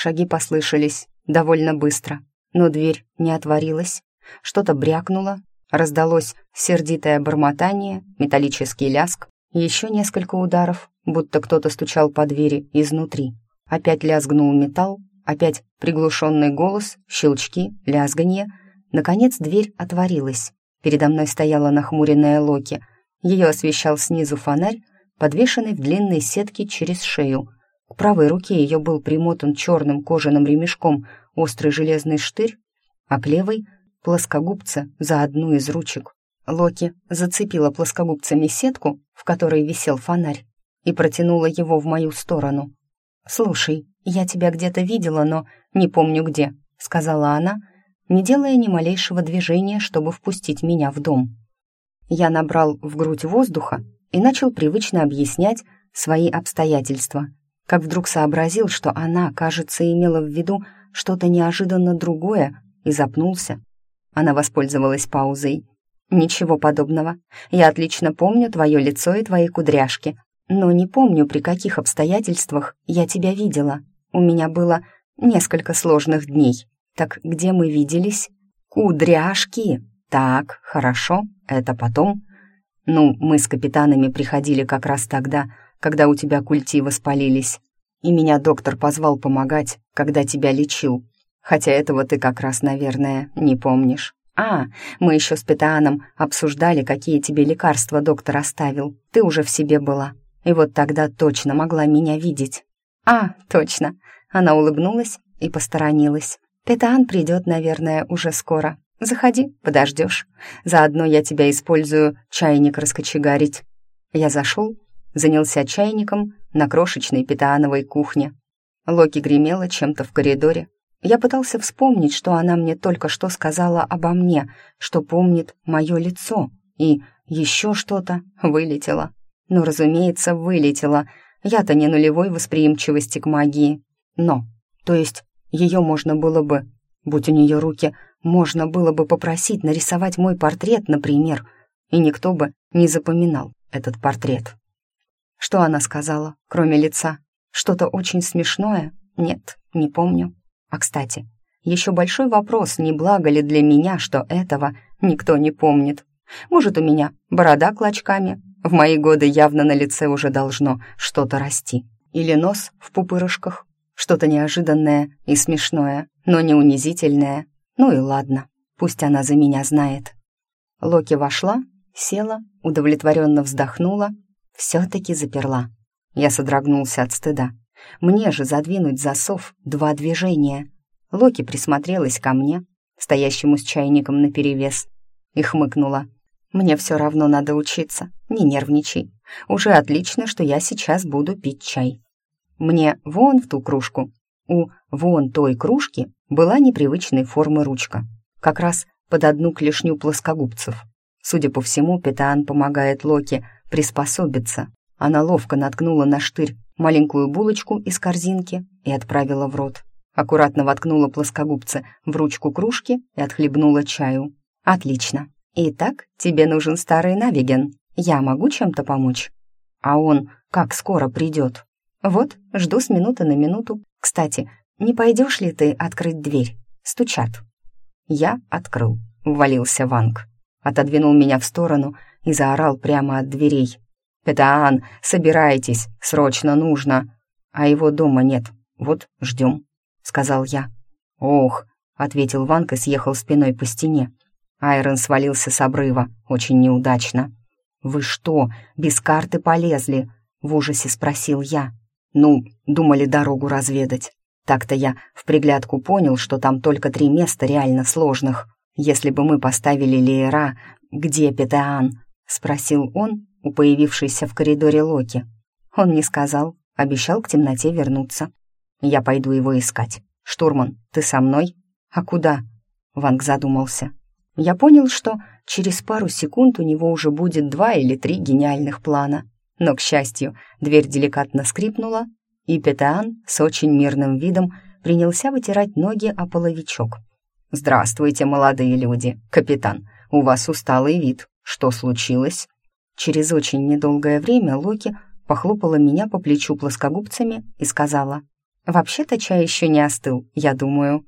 Шаги послышались довольно быстро, но дверь не отворилась. Что-то брякнуло, раздалось сердитое бормотание, металлический ляск, еще несколько ударов, будто кто-то стучал по двери изнутри. Опять лязгнул металл, опять приглушенный голос, щелчки, лязганье. Наконец дверь отворилась. Передо мной стояла нахмуренная Локи. Ее освещал снизу фонарь, подвешенный в длинной сетке через шею. К правой руке ее был примотан черным кожаным ремешком острый железный штырь, а к левой — плоскогубца за одну из ручек. Локи зацепила плоскогубцами сетку, в которой висел фонарь, и протянула его в мою сторону. «Слушай, я тебя где-то видела, но не помню где», — сказала она, не делая ни малейшего движения, чтобы впустить меня в дом. Я набрал в грудь воздуха и начал привычно объяснять свои обстоятельства, как вдруг сообразил, что она, кажется, имела в виду что-то неожиданно другое и запнулся. Она воспользовалась паузой. «Ничего подобного. Я отлично помню твое лицо и твои кудряшки, но не помню, при каких обстоятельствах я тебя видела. У меня было несколько сложных дней. Так где мы виделись? Кудряшки. Так, хорошо, это потом. Ну, мы с капитанами приходили как раз тогда, когда у тебя культи воспалились. И меня доктор позвал помогать, когда тебя лечил. Хотя этого ты как раз, наверное, не помнишь. А, мы еще с Петааном обсуждали, какие тебе лекарства доктор оставил. Ты уже в себе была. И вот тогда точно могла меня видеть. А, точно. Она улыбнулась и посторонилась. Петаан придет, наверное, уже скоро. Заходи, подождешь. Заодно я тебя использую чайник раскочегарить. Я зашел, занялся чайником на крошечной петаановой кухне. Локи гремела чем-то в коридоре. Я пытался вспомнить, что она мне только что сказала обо мне, что помнит мое лицо, и еще что-то вылетело. Ну, разумеется, вылетело. Я-то не нулевой восприимчивости к магии. Но, то есть, ее можно было бы, будь у нее руки, можно было бы попросить нарисовать мой портрет, например, и никто бы не запоминал этот портрет. Что она сказала, кроме лица? Что-то очень смешное? Нет, не помню. А, кстати, еще большой вопрос, не благо ли для меня, что этого никто не помнит. Может, у меня борода клочками, в мои годы явно на лице уже должно что-то расти. Или нос в пупырышках, что-то неожиданное и смешное, но не унизительное. Ну и ладно, пусть она за меня знает. Локи вошла, села, удовлетворенно вздохнула все-таки заперла. Я содрогнулся от стыда. Мне же задвинуть засов два движения. Локи присмотрелась ко мне, стоящему с чайником наперевес, и хмыкнула. «Мне все равно надо учиться, не нервничай. Уже отлично, что я сейчас буду пить чай. Мне вон в ту кружку. У вон той кружки была непривычной формы ручка, как раз под одну клешню плоскогубцев. Судя по всему, Петаан помогает Локи приспособиться. Она ловко наткнула на штырь маленькую булочку из корзинки и отправила в рот. Аккуратно воткнула плоскогубцы в ручку кружки и отхлебнула чаю. «Отлично. Итак, тебе нужен старый Навиген. Я могу чем-то помочь?» «А он как скоро придет?» «Вот, жду с минуты на минуту. Кстати, не пойдешь ли ты открыть дверь? Стучат». Я открыл. Ввалился Ванг. Отодвинул меня в сторону и заорал прямо от дверей. «Петаан, собирайтесь, срочно нужно!» «А его дома нет, вот ждем», — сказал я. «Ох», — ответил Ванка и съехал спиной по стене. Айрон свалился с обрыва, очень неудачно. «Вы что, без карты полезли?» — в ужасе спросил я. «Ну, думали дорогу разведать. Так-то я в приглядку понял, что там только три места реально сложных. Если бы мы поставили Леера, где Петеан, — спросил он у появившейся в коридоре Локи. Он не сказал, обещал к темноте вернуться. «Я пойду его искать. Штурман, ты со мной? А куда?» Ванг задумался. Я понял, что через пару секунд у него уже будет два или три гениальных плана. Но, к счастью, дверь деликатно скрипнула, и Петеан с очень мирным видом принялся вытирать ноги о половичок. «Здравствуйте, молодые люди. Капитан, у вас усталый вид. Что случилось? Через очень недолгое время Локи похлопала меня по плечу плоскогубцами и сказала, Вообще-то чай еще не остыл, я думаю».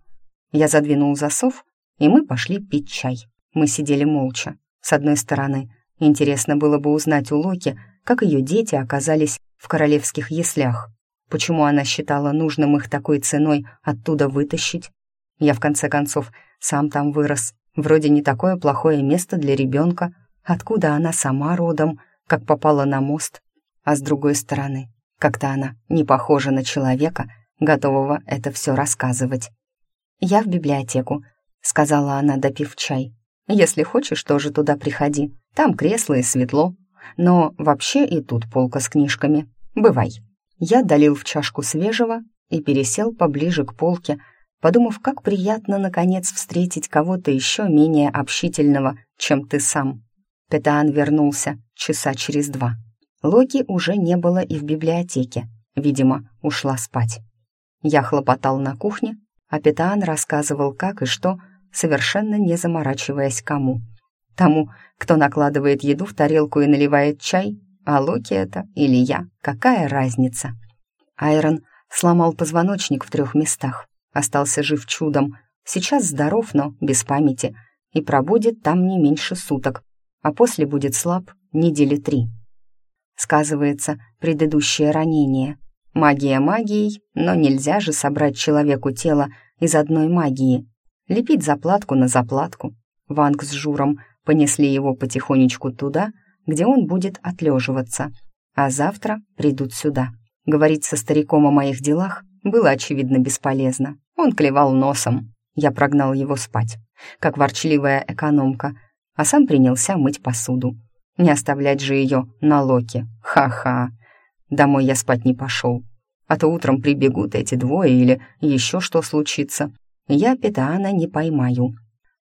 Я задвинул засов, и мы пошли пить чай. Мы сидели молча. С одной стороны, интересно было бы узнать у Локи, как ее дети оказались в королевских яслях. Почему она считала нужным их такой ценой оттуда вытащить? Я, в конце концов, сам там вырос. Вроде не такое плохое место для ребенка. Откуда она сама родом, как попала на мост? А с другой стороны, как-то она не похожа на человека, готового это все рассказывать. «Я в библиотеку», — сказала она, допив чай. «Если хочешь, тоже туда приходи. Там кресло и светло. Но вообще и тут полка с книжками. Бывай». Я долил в чашку свежего и пересел поближе к полке, подумав, как приятно, наконец, встретить кого-то еще менее общительного, чем ты сам. Петаан вернулся часа через два. Локи уже не было и в библиотеке, видимо, ушла спать. Я хлопотал на кухне, а Петаан рассказывал, как и что, совершенно не заморачиваясь кому. Тому, кто накладывает еду в тарелку и наливает чай, а Локи это или я, какая разница? Айрон сломал позвоночник в трех местах, остался жив чудом, сейчас здоров, но без памяти, и пробудет там не меньше суток, а после будет слаб недели три. Сказывается предыдущее ранение. Магия магией, но нельзя же собрать человеку тело из одной магии. Лепить заплатку на заплатку. Ванг с Журом понесли его потихонечку туда, где он будет отлеживаться, а завтра придут сюда. Говорить со стариком о моих делах было, очевидно, бесполезно. Он клевал носом. Я прогнал его спать, как ворчливая экономка, а сам принялся мыть посуду. Не оставлять же ее на локе. Ха-ха. Домой я спать не пошел. А то утром прибегут эти двое или еще что случится. Я Петаана не поймаю.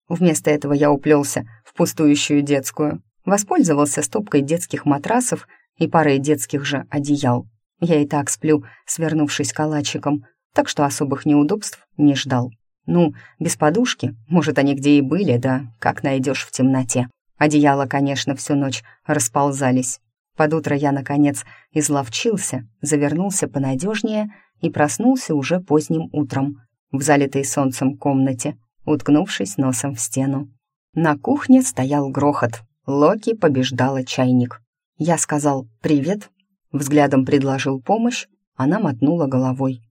Вместо этого я уплелся в пустующую детскую, Воспользовался стопкой детских матрасов и парой детских же одеял. Я и так сплю, свернувшись калачиком, так что особых неудобств не ждал. Ну, без подушки, может, они где и были, да как найдешь в темноте. Одеяла, конечно, всю ночь расползались. Под утро я, наконец, изловчился, завернулся понадежнее и проснулся уже поздним утром в залитой солнцем комнате, уткнувшись носом в стену. На кухне стоял грохот, Локи побеждала чайник. Я сказал «привет», взглядом предложил помощь, она мотнула головой.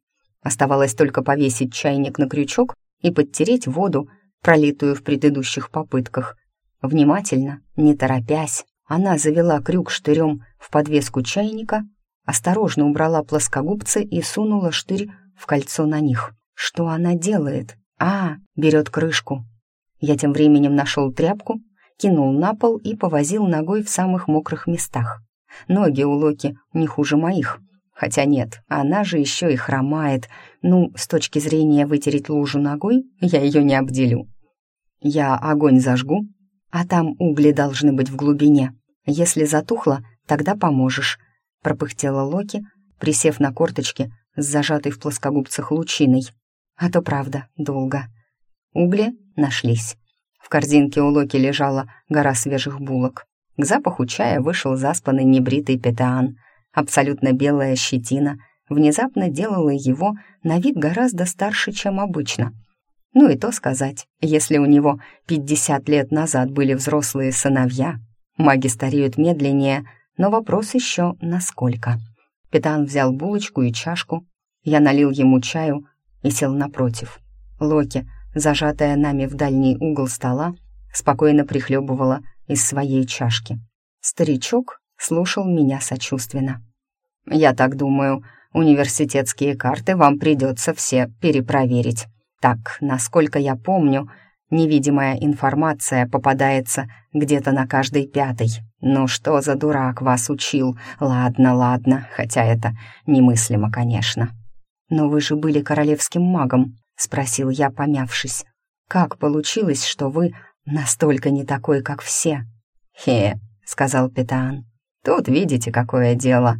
Оставалось только повесить чайник на крючок и подтереть воду, пролитую в предыдущих попытках. Внимательно, не торопясь, она завела крюк штырем в подвеску чайника, осторожно убрала плоскогубцы и сунула штырь в кольцо на них. Что она делает? А, берет крышку. Я тем временем нашел тряпку, кинул на пол и повозил ногой в самых мокрых местах. Ноги у Локи не хуже моих. Хотя нет, она же еще и хромает. Ну, с точки зрения вытереть лужу ногой, я ее не обделю. Я огонь зажгу, а там угли должны быть в глубине. Если затухло, тогда поможешь», — пропыхтела Локи, присев на корточки с зажатой в плоскогубцах лучиной. А то правда, долго. Угли нашлись. В корзинке у Локи лежала гора свежих булок. К запаху чая вышел заспанный небритый петаан. Абсолютно белая щетина внезапно делала его на вид гораздо старше, чем обычно. Ну и то сказать, если у него 50 лет назад были взрослые сыновья, маги стареют медленнее, но вопрос еще насколько. Петан взял булочку и чашку, я налил ему чаю и сел напротив. Локи зажатая нами в дальний угол стола, спокойно прихлебывала из своей чашки. Старичок слушал меня сочувственно. «Я так думаю, университетские карты вам придется все перепроверить. Так, насколько я помню, невидимая информация попадается где-то на каждой пятой. Ну что за дурак вас учил? Ладно, ладно, хотя это немыслимо, конечно. Но вы же были королевским магом, — спросил я, помявшись. «Как получилось, что вы настолько не такой, как все?» «Хе», — сказал Петаан. «Тут видите, какое дело.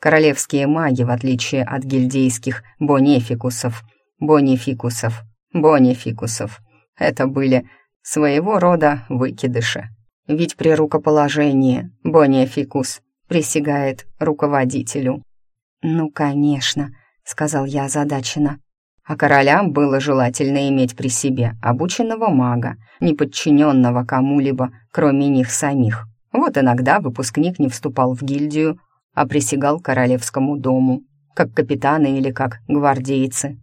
Королевские маги, в отличие от гильдейских бонефикусов, бонефикусов, бонефикусов, это были своего рода выкидыши. Ведь при рукоположении бонефикус присягает руководителю». «Ну, конечно», — сказал я озадаченно. А королям было желательно иметь при себе обученного мага, не подчиненного кому-либо, кроме них самих. Вот иногда выпускник не вступал в гильдию, а присягал королевскому дому, как капитаны или как гвардейцы.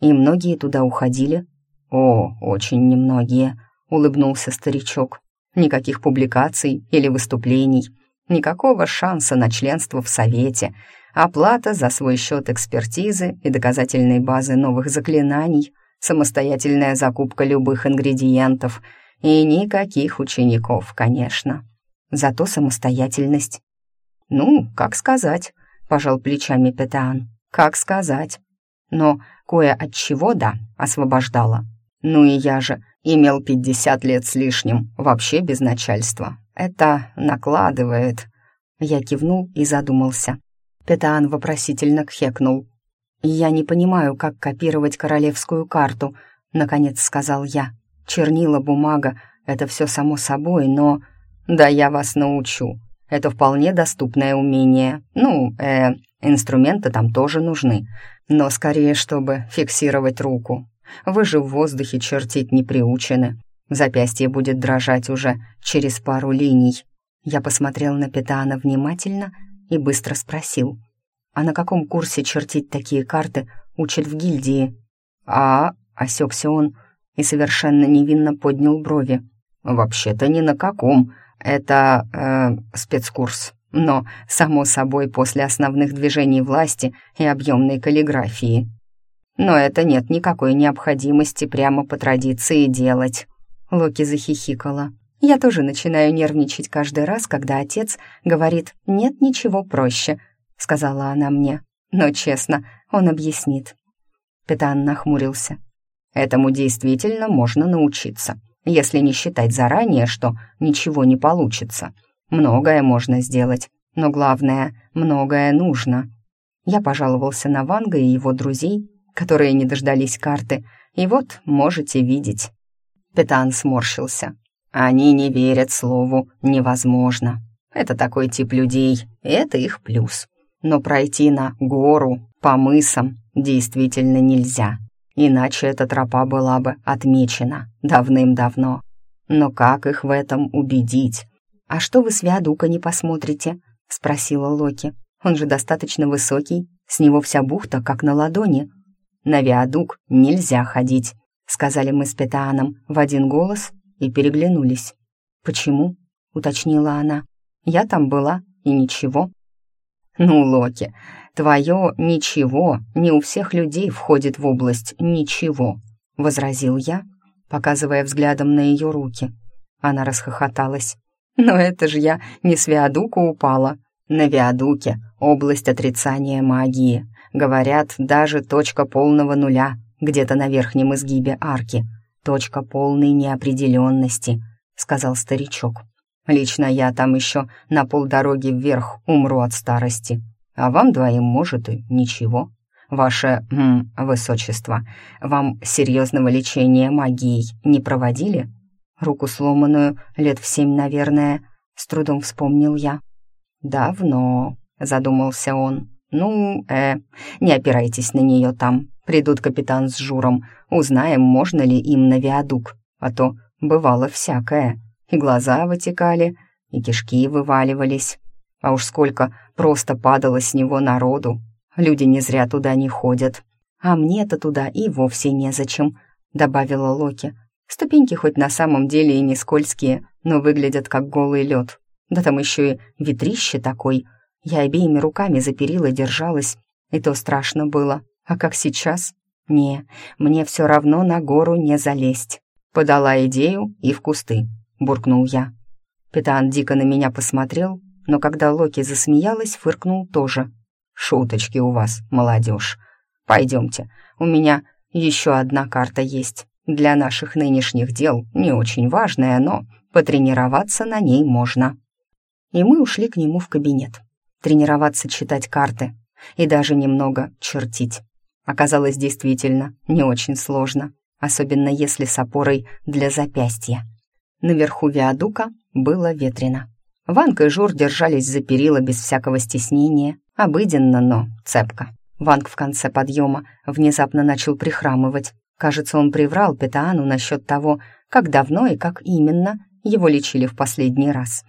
И многие туда уходили. «О, очень немногие», — улыбнулся старичок. «Никаких публикаций или выступлений, никакого шанса на членство в совете, оплата за свой счет экспертизы и доказательной базы новых заклинаний, самостоятельная закупка любых ингредиентов и никаких учеников, конечно. Зато самостоятельность. «Ну, как сказать», — пожал плечами Петаан. «Как сказать». Но кое от чего, да, освобождала. Ну и я же имел пятьдесят лет с лишним, вообще без начальства. Это накладывает. Я кивнул и задумался. Петаан вопросительно кхекнул. «Я не понимаю, как копировать королевскую карту», — наконец сказал я. «Чернила, бумага — это все само собой, но...» «Да я вас научу. Это вполне доступное умение. Ну, э, инструменты там тоже нужны, но скорее, чтобы фиксировать руку. Вы же в воздухе чертить не приучены. Запястье будет дрожать уже через пару линий». Я посмотрел на Петаана внимательно и быстро спросил, «А на каком курсе чертить такие карты учат в гильдии?» «А...» — осекся он и совершенно невинно поднял брови. «Вообще-то ни на каком. Это... Э, спецкурс. Но, само собой, после основных движений власти и объемной каллиграфии. Но это нет никакой необходимости прямо по традиции делать». Локи захихикала. Я тоже начинаю нервничать каждый раз, когда отец говорит «нет ничего проще», — сказала она мне. Но, честно, он объяснит. Петан нахмурился. «Этому действительно можно научиться, если не считать заранее, что ничего не получится. Многое можно сделать, но главное, многое нужно». Я пожаловался на Ванга и его друзей, которые не дождались карты, и вот можете видеть. Петан сморщился. Они не верят слову «невозможно». Это такой тип людей, это их плюс. Но пройти на гору по мысам действительно нельзя. Иначе эта тропа была бы отмечена давным-давно. Но как их в этом убедить? «А что вы с Виадука не посмотрите?» — спросила Локи. «Он же достаточно высокий, с него вся бухта как на ладони». «На Виадук нельзя ходить», — сказали мы с Петааном в один голос и переглянулись. «Почему?» — уточнила она. «Я там была, и ничего». «Ну, Локи, твое «ничего» не у всех людей входит в область «ничего», — возразил я, показывая взглядом на ее руки. Она расхохоталась. «Но это же я не с Виадука упала. На Виадуке область отрицания магии. Говорят, даже точка полного нуля, где-то на верхнем изгибе арки — точка полной неопределенности», — сказал старичок. «Лично я там еще на полдороги вверх умру от старости, а вам двоим, может, и ничего. Ваше м, высочество, вам серьезного лечения магией не проводили? Руку сломанную, лет в семь, наверное, с трудом вспомнил я. «Давно», — задумался он. «Ну, э, не опирайтесь на нее там. Придут капитан с Журом, узнаем, можно ли им на виадук. А то бывало всякое. И глаза вытекали, и кишки вываливались. А уж сколько просто падало с него народу. Люди не зря туда не ходят. А мне-то туда и вовсе незачем», — добавила Локи. «Ступеньки хоть на самом деле и не скользкие, но выглядят как голый лед. Да там еще и ветрище такой — я обеими руками за перила держалась, и то страшно было. А как сейчас? Не, мне все равно на гору не залезть. Подала идею и в кусты, буркнул я. Питан дико на меня посмотрел, но когда Локи засмеялась, фыркнул тоже. «Шуточки у вас, молодежь. Пойдемте, у меня еще одна карта есть. Для наших нынешних дел не очень важная, но потренироваться на ней можно». И мы ушли к нему в кабинет тренироваться читать карты и даже немного чертить. Оказалось действительно не очень сложно, особенно если с опорой для запястья. Наверху виадука было ветрено. Ванка и Жур держались за перила без всякого стеснения, обыденно, но цепко. Ванг в конце подъема внезапно начал прихрамывать. Кажется, он приврал Петаану насчет того, как давно и как именно его лечили в последний раз.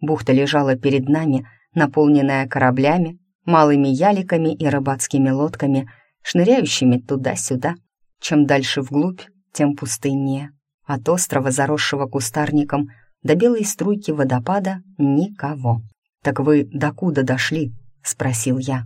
Бухта лежала перед нами, наполненная кораблями, малыми яликами и рыбацкими лодками, шныряющими туда-сюда. Чем дальше вглубь, тем пустыннее. От острова, заросшего кустарником, до белой струйки водопада никого. «Так вы докуда дошли?» — спросил я.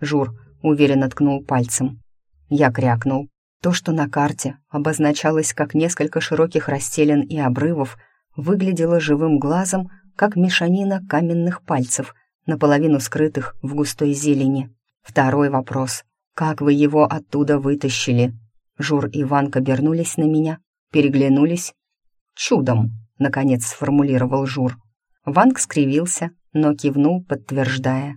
Жур уверенно ткнул пальцем. Я крякнул. То, что на карте обозначалось как несколько широких расселен и обрывов, выглядело живым глазом, как мешанина каменных пальцев, наполовину скрытых в густой зелени. Второй вопрос. «Как вы его оттуда вытащили?» Жур и Ванка обернулись на меня, переглянулись. «Чудом», — наконец сформулировал Жур. Ванг скривился, но кивнул, подтверждая.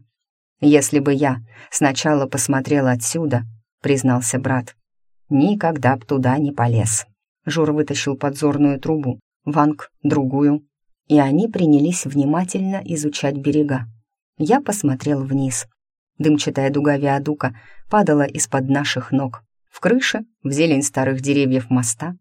«Если бы я сначала посмотрел отсюда», — признался брат, — «никогда б туда не полез». Жур вытащил подзорную трубу, Ванг — другую, и они принялись внимательно изучать берега. Я посмотрел вниз. Дымчатая дуга виадука падала из-под наших ног. В крыше, в зелень старых деревьев моста,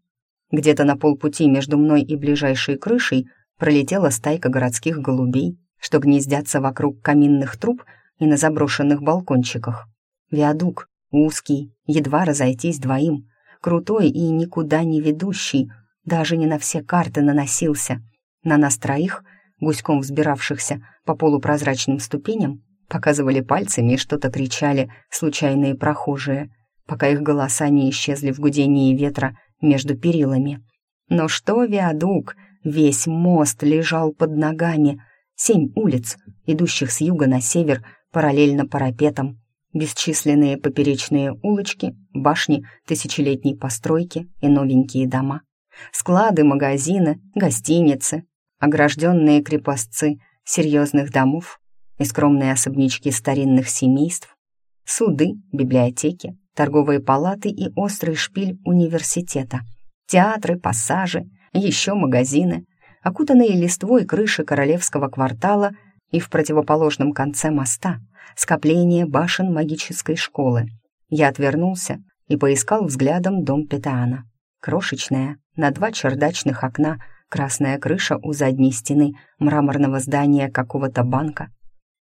где-то на полпути между мной и ближайшей крышей пролетела стайка городских голубей, что гнездятся вокруг каминных труб и на заброшенных балкончиках. Виадук, узкий, едва разойтись двоим, крутой и никуда не ведущий, даже не на все карты наносился. На нас троих, гуськом взбиравшихся по полупрозрачным ступеням, показывали пальцами и что-то кричали случайные прохожие, пока их голоса не исчезли в гудении ветра между перилами. Но что виадук? Весь мост лежал под ногами. Семь улиц, идущих с юга на север, параллельно парапетам. Бесчисленные поперечные улочки, башни тысячелетней постройки и новенькие дома. Склады, магазины, гостиницы, огражденные крепостцы серьезных домов и скромные особнячки старинных семейств, суды, библиотеки, торговые палаты и острый шпиль университета, театры, пассажи, еще магазины, окутанные листвой крыши королевского квартала и в противоположном конце моста скопление башен магической школы. Я отвернулся и поискал взглядом дом Петаана. Крошечная, на два чердачных окна, красная крыша у задней стены мраморного здания какого-то банка.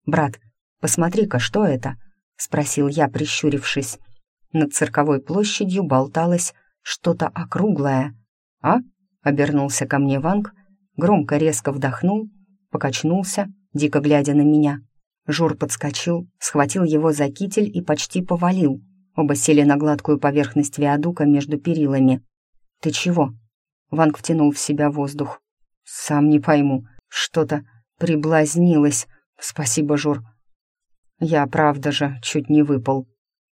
«Брат, посмотри-ка, что это?» — спросил я, прищурившись. Над цирковой площадью болталось что-то округлое. «А?» — обернулся ко мне Ванг, громко резко вдохнул, покачнулся, дико глядя на меня. Жур подскочил, схватил его за китель и почти повалил. Оба сели на гладкую поверхность виадука между перилами. «Ты чего?» Ванг втянул в себя воздух. «Сам не пойму. Что-то приблазнилось. Спасибо, Жур. Я, правда же, чуть не выпал.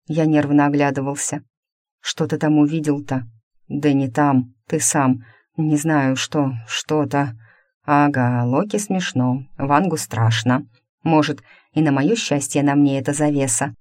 Я нервно оглядывался. «Что ты там увидел-то?» «Да не там, ты сам. Не знаю, что, что-то...» «Ага, Локи смешно, Вангу страшно. Может, и на мое счастье на мне это завеса».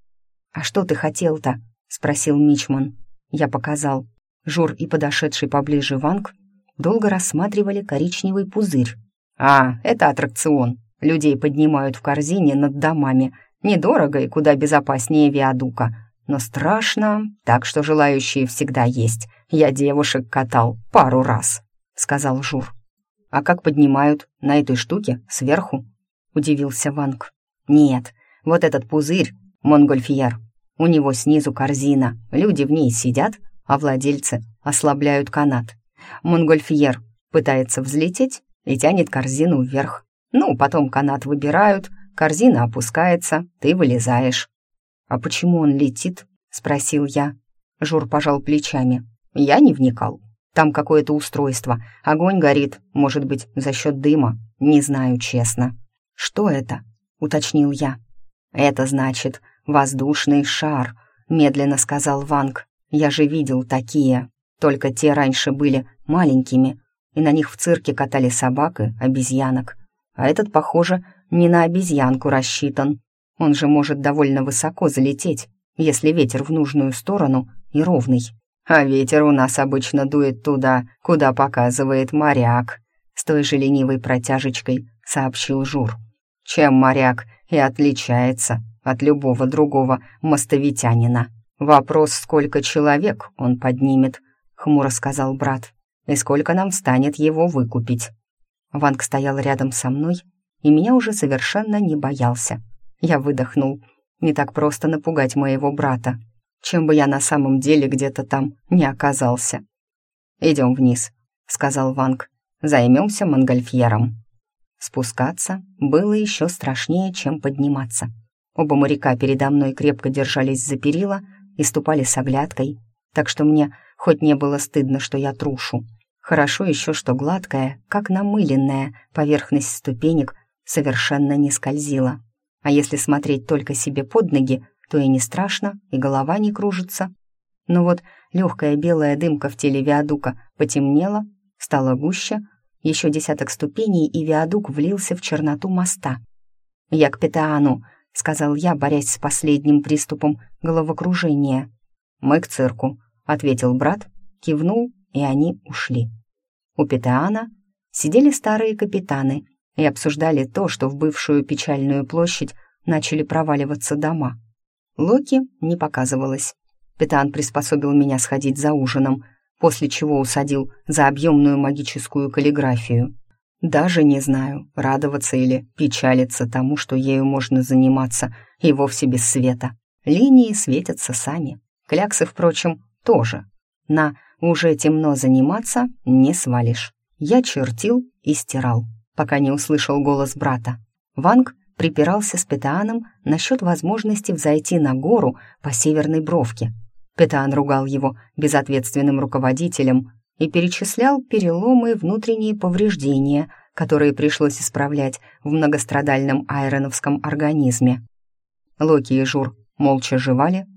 «А что ты хотел-то?» — спросил Мичман. Я показал. Жур и подошедший поближе Ванг долго рассматривали коричневый пузырь. «А, это аттракцион. Людей поднимают в корзине над домами. Недорого и куда безопаснее виадука но страшно, так что желающие всегда есть. Я девушек катал пару раз», — сказал Жур. «А как поднимают? На этой штуке? Сверху?» — удивился Ванг. «Нет, вот этот пузырь, Монгольфьер, у него снизу корзина, люди в ней сидят, а владельцы ослабляют канат. Монгольфьер пытается взлететь и тянет корзину вверх. Ну, потом канат выбирают, корзина опускается, ты вылезаешь. «А почему он летит?» — спросил я. Жур пожал плечами. «Я не вникал. Там какое-то устройство. Огонь горит, может быть, за счет дыма. Не знаю, честно». «Что это?» — уточнил я. «Это значит воздушный шар», — медленно сказал Ванг. «Я же видел такие. Только те раньше были маленькими, и на них в цирке катали собак и обезьянок. А этот, похоже, не на обезьянку рассчитан. Он же может довольно высоко залететь, если ветер в нужную сторону и ровный. А ветер у нас обычно дует туда, куда показывает моряк. С той же ленивой протяжечкой сообщил Жур. Чем моряк и отличается от любого другого мостовитянина. Вопрос, сколько человек он поднимет, хмуро сказал брат, и сколько нам станет его выкупить. Ванг стоял рядом со мной, и меня уже совершенно не боялся. Я выдохнул. Не так просто напугать моего брата, чем бы я на самом деле где-то там не оказался. «Идем вниз», — сказал Ванг. «Займемся монгольфьером». Спускаться было еще страшнее, чем подниматься. Оба моряка передо мной крепко держались за перила и ступали с оглядкой, так что мне хоть не было стыдно, что я трушу. Хорошо еще, что гладкая, как намыленная, поверхность ступенек совершенно не скользила. А если смотреть только себе под ноги, то и не страшно, и голова не кружится. Но вот легкая белая дымка в теле виадука потемнела, стала гуще, еще десяток ступеней, и виадук влился в черноту моста. «Я к Петаану», — сказал я, борясь с последним приступом головокружения. «Мы к цирку», — ответил брат, кивнул, и они ушли. У Петаана сидели старые капитаны и обсуждали то, что в бывшую печальную площадь начали проваливаться дома. Локи не показывалось. Петан приспособил меня сходить за ужином — после чего усадил за объемную магическую каллиграфию. Даже не знаю, радоваться или печалиться тому, что ею можно заниматься, и вовсе без света. Линии светятся сами. Кляксы, впрочем, тоже. На «уже темно заниматься» не свалишь. Я чертил и стирал, пока не услышал голос брата. Ванг припирался с Петааном насчет возможности взойти на гору по северной бровке — Петан ругал его безответственным руководителем и перечислял переломы и внутренние повреждения, которые пришлось исправлять в многострадальном айроновском организме. Локи и Жур молча жевали.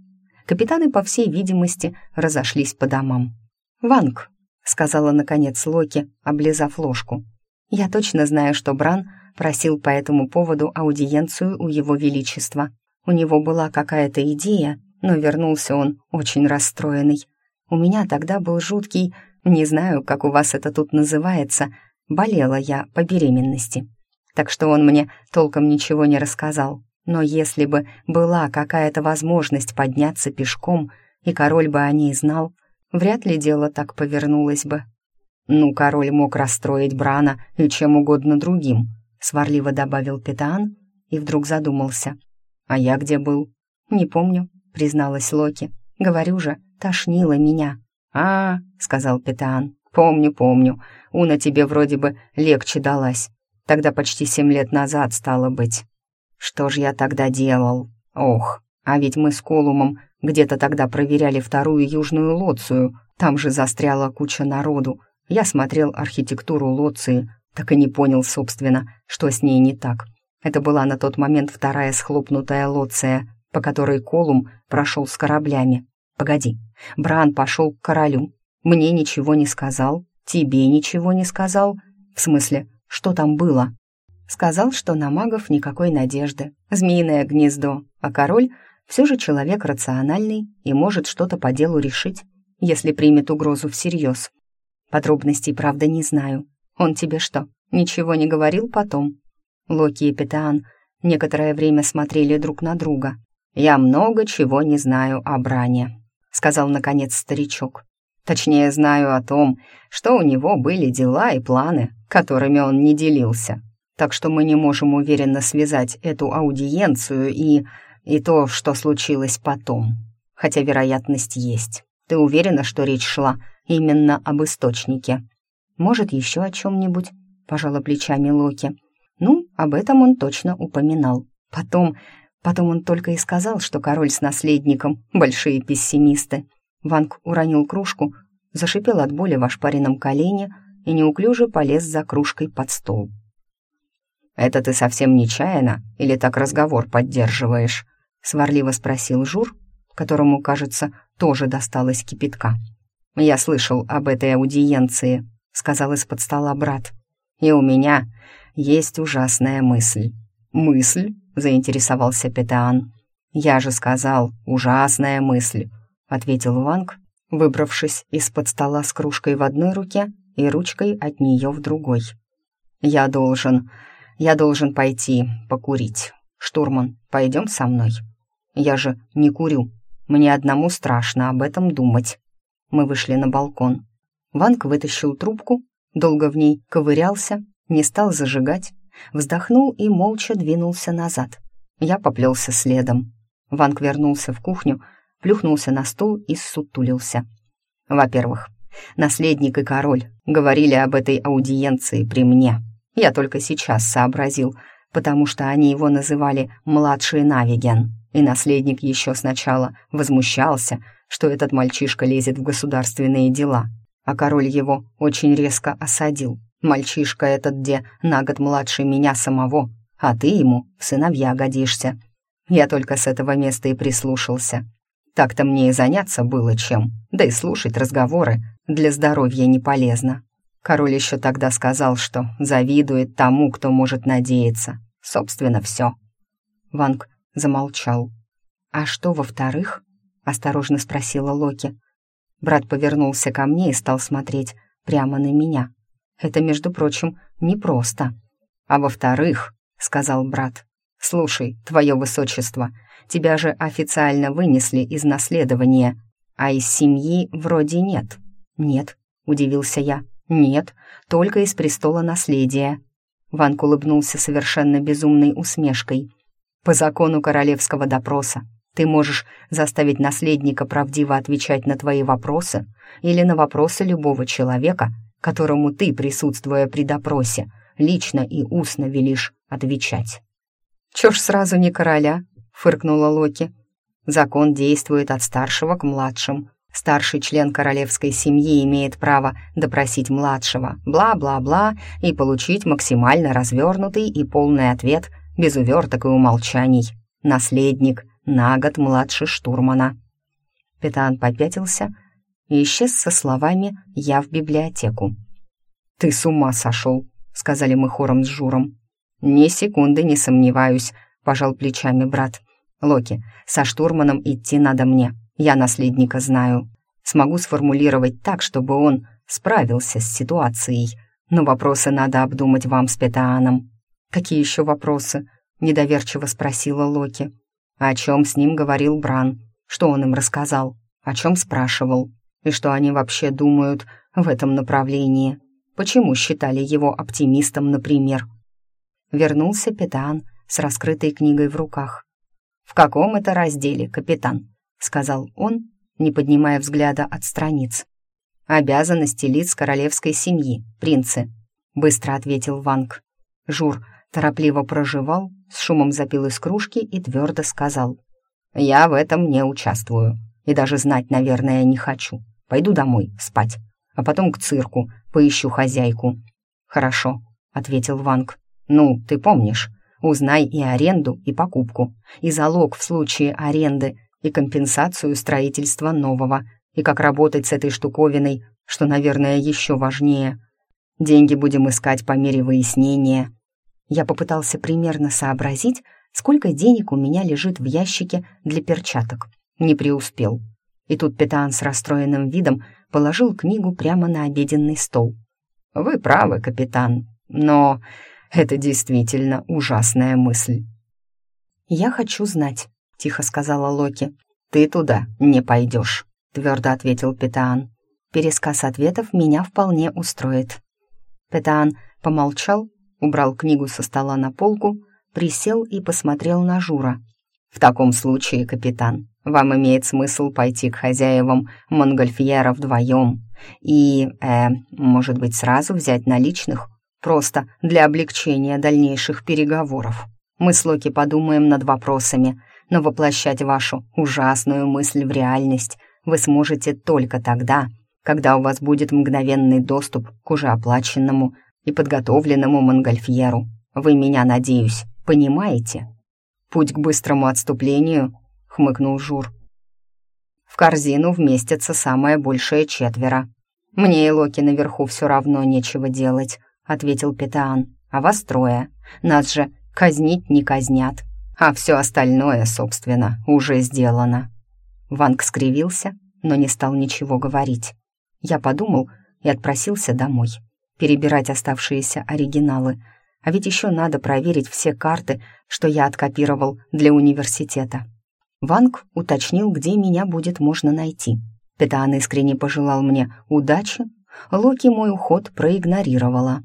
Капитаны, по всей видимости, разошлись по домам. «Ванг», — сказала, наконец, Локи, облизав ложку. «Я точно знаю, что Бран просил по этому поводу аудиенцию у его величества. У него была какая-то идея, но вернулся он очень расстроенный. У меня тогда был жуткий, не знаю, как у вас это тут называется, болела я по беременности. Так что он мне толком ничего не рассказал. Но если бы была какая-то возможность подняться пешком, и король бы о ней знал, вряд ли дело так повернулось бы. Ну, король мог расстроить Брана и чем угодно другим, сварливо добавил Петаан и вдруг задумался. А я где был? Не помню. — призналась Локи. «Говорю же, тошнило меня». «А, — сказал Петаан, — помню, помню. Уна тебе вроде бы легче далась. Тогда почти семь лет назад стало быть. Что ж я тогда делал? Ох, а ведь мы с Колумом где-то тогда проверяли вторую южную Лоцию. Там же застряла куча народу. Я смотрел архитектуру Лоции, так и не понял, собственно, что с ней не так. Это была на тот момент вторая схлопнутая Лоция, по которой Колум прошел с кораблями. Погоди, Бран пошел к королю, мне ничего не сказал, тебе ничего не сказал. В смысле, что там было? Сказал, что на магов никакой надежды, змеиное гнездо, а король все же человек рациональный и может что-то по делу решить, если примет угрозу всерьез. Подробностей, правда, не знаю. Он тебе что, ничего не говорил потом? Локи и Петаан некоторое время смотрели друг на друга, «Я много чего не знаю о Бране», — сказал, наконец, старичок. «Точнее, знаю о том, что у него были дела и планы, которыми он не делился. Так что мы не можем уверенно связать эту аудиенцию и... и то, что случилось потом. Хотя вероятность есть. Ты уверена, что речь шла именно об источнике?» «Может, еще о чем-нибудь?» — пожала плечами Локи. «Ну, об этом он точно упоминал. Потом Потом он только и сказал, что король с наследником — большие пессимисты. Ванг уронил кружку, зашипел от боли в ошпаренном колене и неуклюже полез за кружкой под стол. «Это ты совсем нечаянно или так разговор поддерживаешь?» — сварливо спросил Жур, которому, кажется, тоже досталось кипятка. «Я слышал об этой аудиенции», — сказал из-под стола брат. «И у меня есть ужасная мысль». «Мысль?» — заинтересовался Петеан. «Я же сказал, ужасная мысль», — ответил Ванг, выбравшись из-под стола с кружкой в одной руке и ручкой от нее в другой. «Я должен... я должен пойти покурить, «Штурман, пойдем со мной. Я же не курю. Мне одному страшно об этом думать». Мы вышли на балкон. Ванг вытащил трубку, долго в ней ковырялся, не стал зажигать, вздохнул и молча двинулся назад. Я поплелся следом. Ванг вернулся в кухню, плюхнулся на стул и ссутулился. Во-первых, наследник и король говорили об этой аудиенции при мне. Я только сейчас сообразил, потому что они его называли «младший Навиген», и наследник еще сначала возмущался, что этот мальчишка лезет в государственные дела, а король его очень резко осадил. Мальчишка этот где на год младше меня самого, а ты ему в сыновья годишься. Я только с этого места и прислушался. Так-то мне и заняться было чем, да и слушать разговоры для здоровья не полезно. Король еще тогда сказал, что завидует тому, кто может надеяться. Собственно, все. Ванг замолчал. «А что во-вторых?» — осторожно спросила Локи. Брат повернулся ко мне и стал смотреть прямо на меня. Это, между прочим, непросто. «А во-вторых», — сказал брат, — «слушай, твое высочество, тебя же официально вынесли из наследования, а из семьи вроде нет». «Нет», — удивился я, — «нет, только из престола наследия». Ванк улыбнулся совершенно безумной усмешкой. «По закону королевского допроса ты можешь заставить наследника правдиво отвечать на твои вопросы или на вопросы любого человека, которому ты, присутствуя при допросе, лично и устно велишь отвечать. «Чё ж сразу не короля?» — фыркнула Локи. «Закон действует от старшего к младшим. Старший член королевской семьи имеет право допросить младшего, бла-бла-бла, и получить максимально развернутый и полный ответ без уверток и умолчаний. Наследник на год младше штурмана». Петан попятился и исчез со словами «Я в библиотеку». «Ты с ума сошел», — сказали мы хором с Журом. «Ни секунды не сомневаюсь», — пожал плечами брат. «Локи, со штурманом идти надо мне. Я наследника знаю. Смогу сформулировать так, чтобы он справился с ситуацией. Но вопросы надо обдумать вам с Петааном». «Какие еще вопросы?» — недоверчиво спросила Локи. «О чем с ним говорил Бран? Что он им рассказал? О чем спрашивал?» и что они вообще думают в этом направлении. Почему считали его оптимистом, например? Вернулся Петан с раскрытой книгой в руках. «В каком это разделе, капитан?» — сказал он, не поднимая взгляда от страниц. «Обязанности лиц королевской семьи, принцы», — быстро ответил Ванг. Жур торопливо проживал, с шумом запил из кружки и твердо сказал. «Я в этом не участвую и даже знать, наверное, не хочу. Пойду домой, спать, а потом к цирку, поищу хозяйку». «Хорошо», — ответил Ванг. «Ну, ты помнишь, узнай и аренду, и покупку, и залог в случае аренды, и компенсацию строительства нового, и как работать с этой штуковиной, что, наверное, еще важнее. Деньги будем искать по мере выяснения». Я попытался примерно сообразить, сколько денег у меня лежит в ящике для перчаток. Не преуспел. И тут Петан с расстроенным видом положил книгу прямо на обеденный стол. «Вы правы, капитан, но это действительно ужасная мысль». «Я хочу знать», — тихо сказала Локи. «Ты туда не пойдешь», — твердо ответил Петан. «Пересказ ответов меня вполне устроит». Петан помолчал, убрал книгу со стола на полку, присел и посмотрел на Жура. «В таком случае, капитан, вам имеет смысл пойти к хозяевам Монгольфьера вдвоем и, э, может быть, сразу взять наличных, просто для облегчения дальнейших переговоров. Мы с Локи подумаем над вопросами, но воплощать вашу ужасную мысль в реальность вы сможете только тогда, когда у вас будет мгновенный доступ к уже оплаченному и подготовленному Монгольфьеру. Вы меня, надеюсь, понимаете? Путь к быстрому отступлению — хмыкнул Жур. «В корзину вместится самое большее четверо. Мне и Локи наверху все равно нечего делать», — ответил Петаан. «А вас трое. Нас же казнить не казнят. А все остальное, собственно, уже сделано». Ванг скривился, но не стал ничего говорить. Я подумал и отпросился домой. Перебирать оставшиеся оригиналы. А ведь еще надо проверить все карты, что я откопировал для университета. Ванг уточнил, где меня будет можно найти. Петан искренне пожелал мне удачи, Локи мой уход проигнорировала.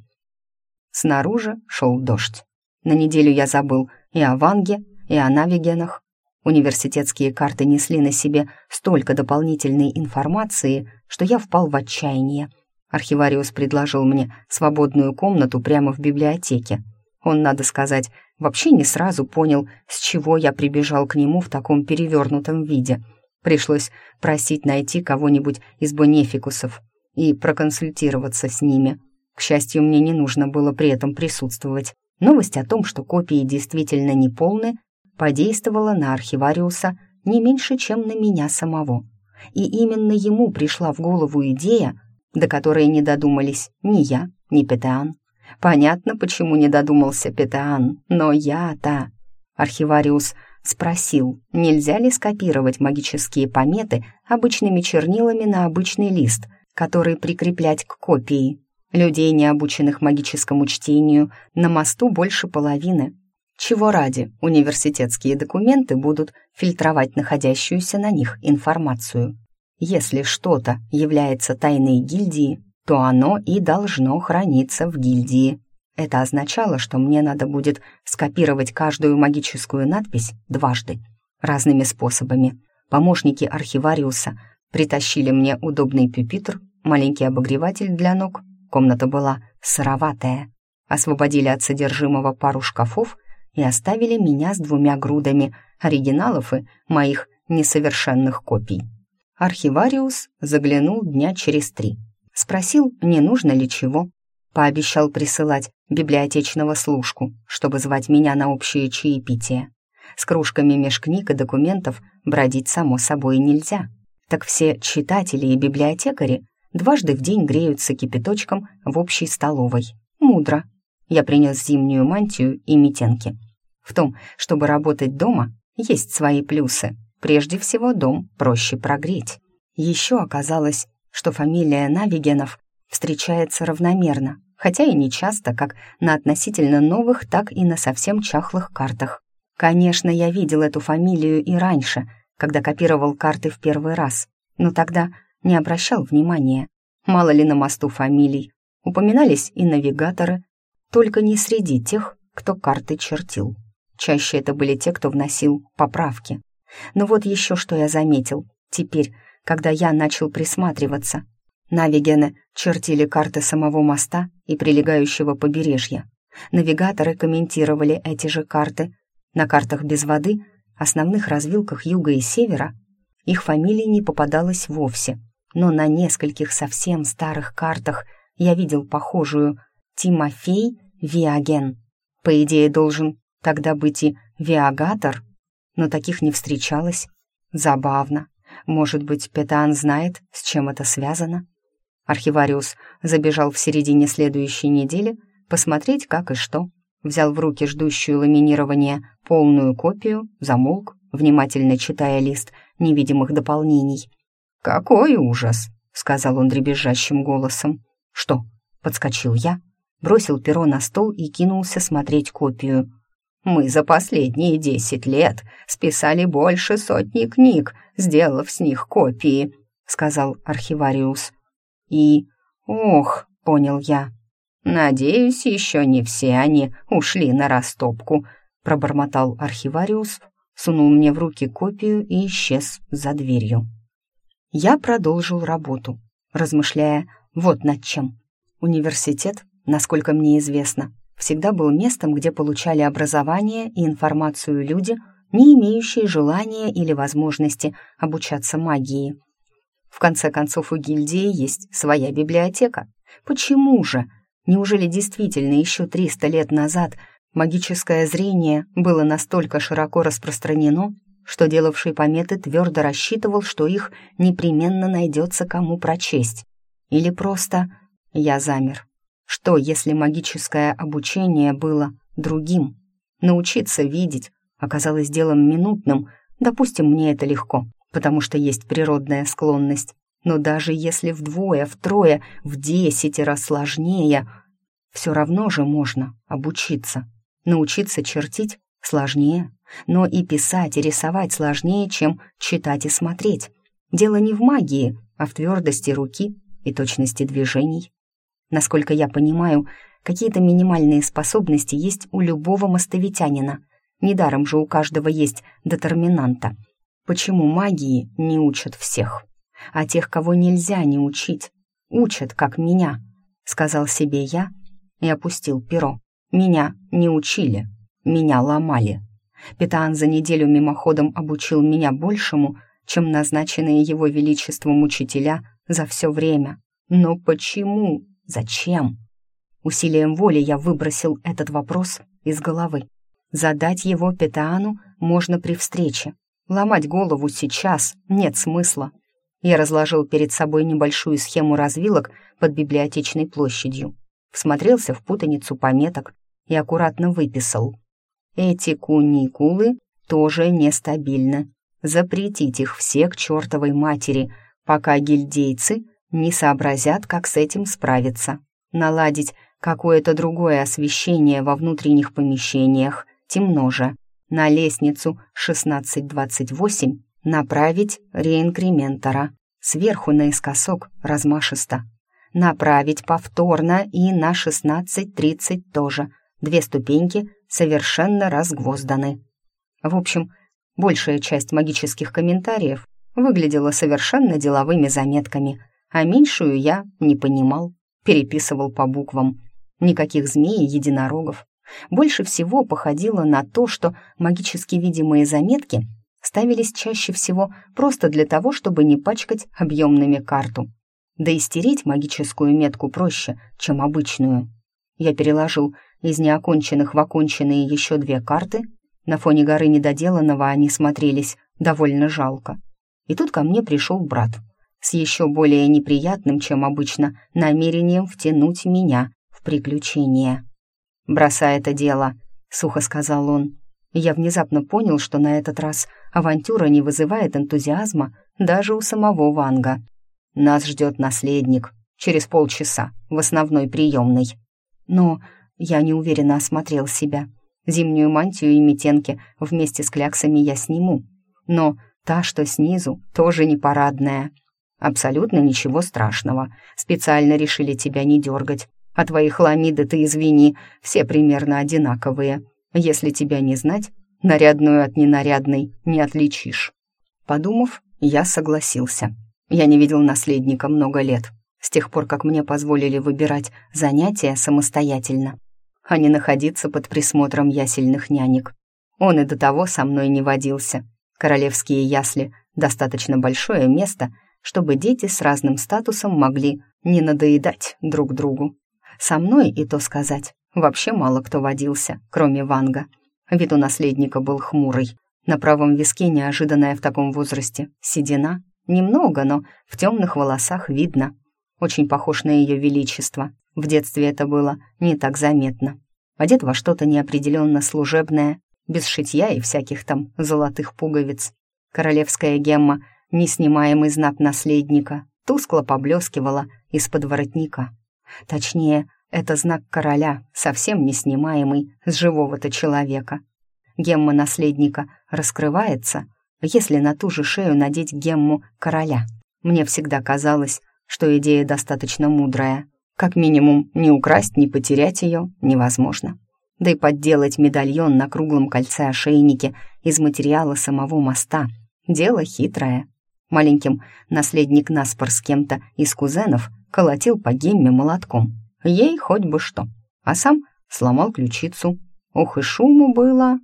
Снаружи шел дождь. На неделю я забыл и о Ванге, и о Навигенах. Университетские карты несли на себе столько дополнительной информации, что я впал в отчаяние. Архивариус предложил мне свободную комнату прямо в библиотеке. Он, надо сказать, вообще не сразу понял, с чего я прибежал к нему в таком перевернутом виде. Пришлось просить найти кого-нибудь из бонефикусов и проконсультироваться с ними. К счастью, мне не нужно было при этом присутствовать. Новость о том, что копии действительно неполны, подействовала на архивариуса не меньше, чем на меня самого. И именно ему пришла в голову идея, до которой не додумались ни я, ни Петеан. Понятно, почему не додумался Петеан, но я-то... Архивариус спросил, нельзя ли скопировать магические пометы обычными чернилами на обычный лист, который прикреплять к копии. Людей, не обученных магическому чтению, на мосту больше половины. Чего ради университетские документы будут фильтровать находящуюся на них информацию. Если что-то является тайной гильдии, то оно и должно храниться в гильдии. Это означало, что мне надо будет скопировать каждую магическую надпись дважды, разными способами. Помощники архивариуса притащили мне удобный пюпитр, маленький обогреватель для ног. Комната была сыроватая. Освободили от содержимого пару шкафов и оставили меня с двумя грудами оригиналов и моих несовершенных копий. Архивариус заглянул дня через три. Спросил, не нужно ли чего. Пообещал присылать библиотечного служку, чтобы звать меня на общее чаепитие. С кружками меж книг и документов бродить само собой нельзя. Так все читатели и библиотекари дважды в день греются кипяточком в общей столовой. Мудро. Я принес зимнюю мантию и метенки. В том, чтобы работать дома, есть свои плюсы. Прежде всего, дом проще прогреть. Еще оказалось, что фамилия Навигенов встречается равномерно, хотя и не часто, как на относительно новых, так и на совсем чахлых картах. Конечно, я видел эту фамилию и раньше, когда копировал карты в первый раз, но тогда не обращал внимания. Мало ли на мосту фамилий. Упоминались и навигаторы, только не среди тех, кто карты чертил. Чаще это были те, кто вносил поправки. Но вот еще что я заметил. Теперь, когда я начал присматриваться, Навигены чертили карты самого моста и прилегающего побережья. Навигаторы комментировали эти же карты. На картах без воды, основных развилках юга и севера, их фамилии не попадалось вовсе. Но на нескольких совсем старых картах я видел похожую «Тимофей Виаген». По идее, должен тогда быть и «Виагатор», но таких не встречалось. Забавно. Может быть, Петан знает, с чем это связано? Архивариус забежал в середине следующей недели посмотреть, как и что. Взял в руки ждущую ламинирования полную копию, замолк, внимательно читая лист невидимых дополнений. «Какой ужас!» — сказал он дребезжащим голосом. «Что?» — подскочил я, бросил перо на стол и кинулся смотреть копию. «Мы за последние десять лет списали больше сотни книг, сделав с них копии», — сказал архивариус. И... Ох, понял я. Надеюсь, еще не все они ушли на растопку, пробормотал архивариус, сунул мне в руки копию и исчез за дверью. Я продолжил работу, размышляя вот над чем. Университет, насколько мне известно, всегда был местом, где получали образование и информацию люди, не имеющие желания или возможности обучаться магии. В конце концов, у гильдии есть своя библиотека. Почему же? Неужели действительно еще 300 лет назад магическое зрение было настолько широко распространено, что делавший пометы твердо рассчитывал, что их непременно найдется кому прочесть? Или просто я замер? Что, если магическое обучение было другим? Научиться видеть оказалось делом минутным, допустим, мне это легко потому что есть природная склонность. Но даже если вдвое, втрое, в десятеро сложнее, Все равно же можно обучиться. Научиться чертить сложнее, но и писать и рисовать сложнее, чем читать и смотреть. Дело не в магии, а в твердости руки и точности движений. Насколько я понимаю, какие-то минимальные способности есть у любого мостовитянина. Недаром же у каждого есть детерминанта. Почему магии не учат всех? А тех, кого нельзя не учить, учат, как меня, сказал себе я и опустил перо. Меня не учили, меня ломали. Питан за неделю мимоходом обучил меня большему, чем назначенные его величеством учителя за все время. Но почему? Зачем? Усилием воли я выбросил этот вопрос из головы. Задать его Петаану можно при встрече. Ломать голову сейчас нет смысла. Я разложил перед собой небольшую схему развилок под библиотечной площадью, всмотрелся в путаницу пометок и аккуратно выписал. Эти куникулы тоже нестабильны. Запретить их все к чертовой матери, пока гильдейцы не сообразят, как с этим справиться. Наладить какое-то другое освещение во внутренних помещениях, темно же. На лестницу 1628 направить реинкрементора. Сверху наискосок размашисто. Направить повторно и на 16.30 тоже. Две ступеньки совершенно разгвозданы. В общем, большая часть магических комментариев выглядела совершенно деловыми заметками, а меньшую я не понимал, переписывал по буквам. Никаких змей и единорогов. Больше всего походило на то, что магически видимые заметки ставились чаще всего просто для того, чтобы не пачкать объемными карту. Да и стереть магическую метку проще, чем обычную. Я переложил из неоконченных в оконченные еще две карты. На фоне горы недоделанного они смотрелись довольно жалко. И тут ко мне пришел брат с еще более неприятным, чем обычно, намерением втянуть меня в приключения. «Бросай это дело», — сухо сказал он. Я внезапно понял, что на этот раз авантюра не вызывает энтузиазма даже у самого Ванга. «Нас ждет наследник. Через полчаса, в основной приемной». Но я неуверенно осмотрел себя. Зимнюю мантию и метенки вместе с кляксами я сниму. Но та, что снизу, тоже не парадная. Абсолютно ничего страшного. Специально решили тебя не дергать. А твои хламиды, ты извини, все примерно одинаковые. Если тебя не знать, нарядную от ненарядной не отличишь. Подумав, я согласился. Я не видел наследника много лет, с тех пор, как мне позволили выбирать занятия самостоятельно а не находиться под присмотром ясельных нянек. Он и до того со мной не водился. Королевские ясли — достаточно большое место, чтобы дети с разным статусом могли не надоедать друг другу. Со мной, и то сказать, вообще мало кто водился, кроме Ванга. Вид у наследника был хмурый. На правом виске неожиданная в таком возрасте седина. Немного, но в темных волосах видно. Очень похож на ее величество. В детстве это было не так заметно. Одет во что-то неопределенно служебное, без шитья и всяких там золотых пуговиц. Королевская гемма, неснимаемый знак наследника, тускло поблескивала из-под воротника. Точнее, это знак короля, совсем неснимаемый с живого-то человека. Гемма наследника раскрывается, если на ту же шею надеть гемму короля. Мне всегда казалось, что идея достаточно мудрая. Как минимум, ни украсть, ни потерять ее невозможно. Да и подделать медальон на круглом кольце ошейники из материала самого моста — дело хитрое. Маленьким наследник Наспор с кем-то из кузенов колотил по гемме молотком. Ей хоть бы что. А сам сломал ключицу. Ох и шуму было.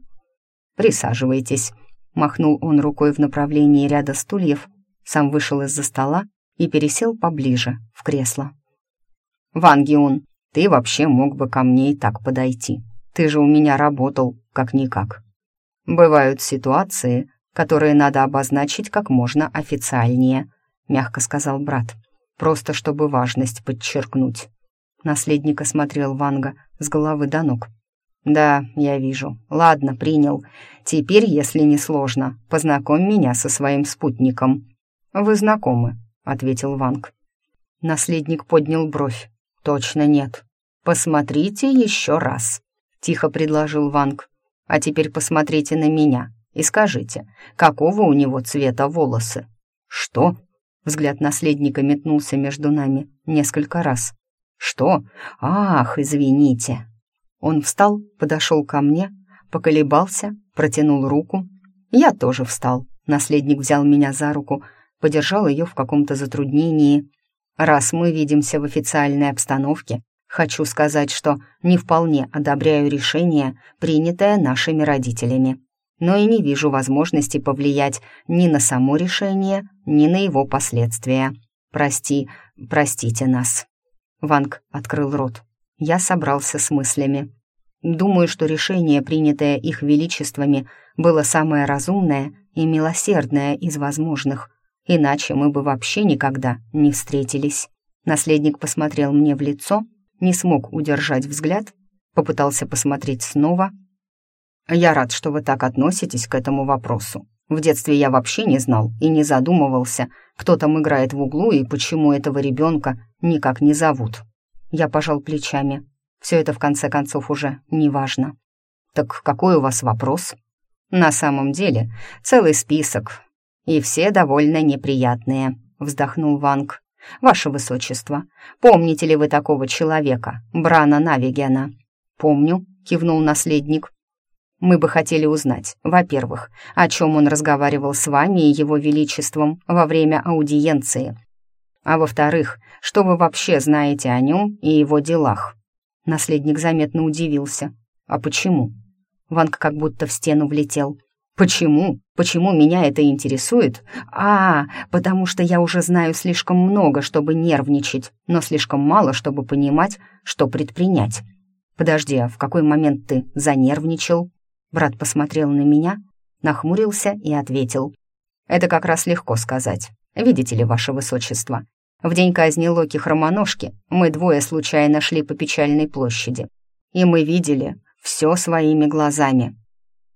«Присаживайтесь», — махнул он рукой в направлении ряда стульев, сам вышел из-за стола и пересел поближе, в кресло. «Ван Гиун, ты вообще мог бы ко мне и так подойти. Ты же у меня работал, как-никак. Бывают ситуации, которые надо обозначить как можно официальнее», — мягко сказал брат, «просто чтобы важность подчеркнуть». Наследник осмотрел Ванга с головы до ног. «Да, я вижу. Ладно, принял. Теперь, если не сложно, познакомь меня со своим спутником». «Вы знакомы», — ответил Ванг. Наследник поднял бровь. «Точно нет. посмотрите еще раз», — тихо предложил Ванг. «А теперь посмотрите на меня и скажите, какого у него цвета волосы?» «Что?» — взгляд наследника метнулся между нами несколько раз. «Что? Ах, извините!» Он встал, подошел ко мне, поколебался, протянул руку. Я тоже встал. Наследник взял меня за руку, подержал ее в каком-то затруднении. Раз мы видимся в официальной обстановке, хочу сказать, что не вполне одобряю решение, принятое нашими родителями. Но и не вижу возможности повлиять ни на само решение, ни на его последствия. Прости, простите нас. Ванг открыл рот. Я собрался с мыслями. Думаю, что решение, принятое их величествами, было самое разумное и милосердное из возможных, иначе мы бы вообще никогда не встретились. Наследник посмотрел мне в лицо, не смог удержать взгляд, попытался посмотреть снова. «Я рад, что вы так относитесь к этому вопросу. В детстве я вообще не знал и не задумывался, кто там играет в углу и почему этого ребенка никак не зовут». Я пожал плечами. Все это в конце концов уже не важно. «Так какой у вас вопрос?» «На самом деле целый список, и все довольно неприятные», — вздохнул Ванг. «Ваше Высочество, помните ли вы такого человека, Брана Навигена?» «Помню», — кивнул наследник. «Мы бы хотели узнать, во-первых, о чем он разговаривал с вами и его величеством во время аудиенции, а во-вторых, что вы вообще знаете о нем и его делах?» Наследник заметно удивился. «А почему?» Ванг как будто в стену влетел. «Почему? Почему меня это интересует? А, потому что я уже знаю слишком много, чтобы нервничать, но слишком мало, чтобы понимать, что предпринять. Подожди, а в какой момент ты занервничал?» Брат посмотрел на меня, нахмурился и ответил. «Это как раз легко сказать. Видите ли, ваше высочество, в день казни Локи Хромоножки мы двое случайно шли по печальной площади. И мы видели все своими глазами.